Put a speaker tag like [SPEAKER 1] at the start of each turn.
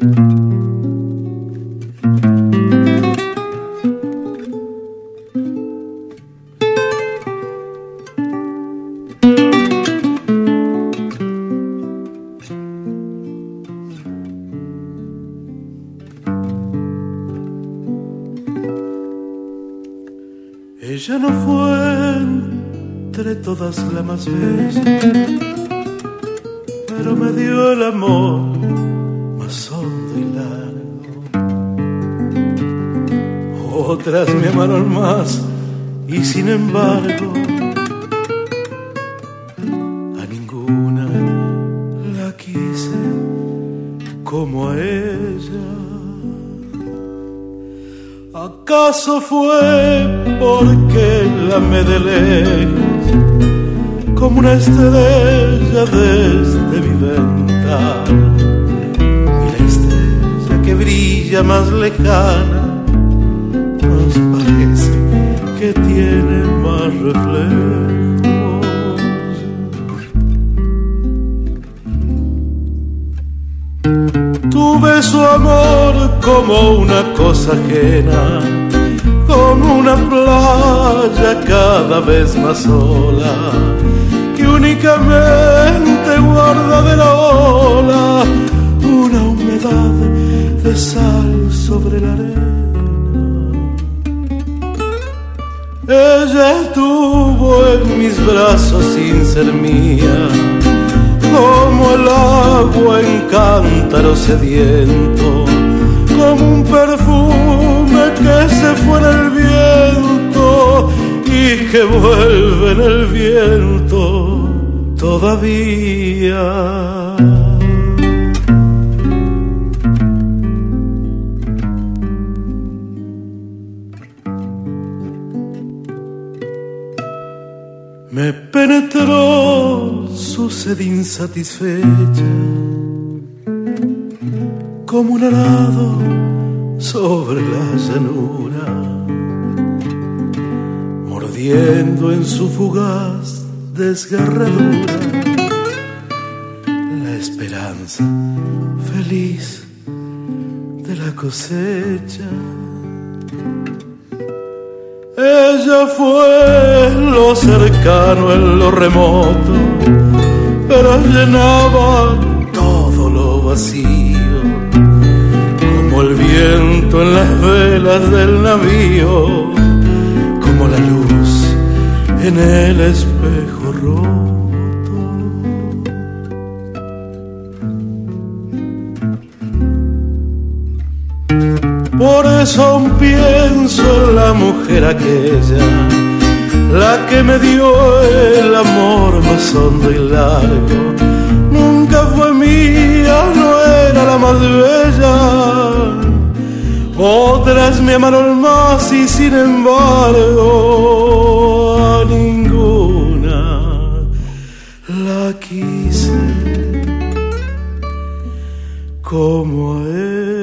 [SPEAKER 1] Ella no fue entre todas la más bella, pero me dio el amor más hondo y largo. Otras me amaron más y sin embargo a ninguna la quise como a ella. ¿Acaso fue porque la amé de lejos como una estrella desde mi ventana? Más lejana nos parece que tiene más reflejos. Tuve su amor como una cosa ajena, como una playa cada vez más sola, que únicamente guarda de la ola una humedad sal sobre la arena. Ella estuvo en mis brazos sin ser mía como el agua en cántaro sediento, como un perfume que se fue en el viento y que vuelve en el viento todavía. Me penetró su sed insatisfecha como un arado sobre la llanura, mordiendo en su fugaz desgarradura la esperanza feliz de la cosecha. Ella fue lo cercano en lo remoto, pero llenaba todo lo vacío, como el viento en las velas del navío, como la luz en el espejo veces aún pienso en la mujer aquella, la que me dio el amor más hondo y largo. Nunca fue mía, no era la más bella. Otras me amaron más y sin embargo a ninguna la quise como él.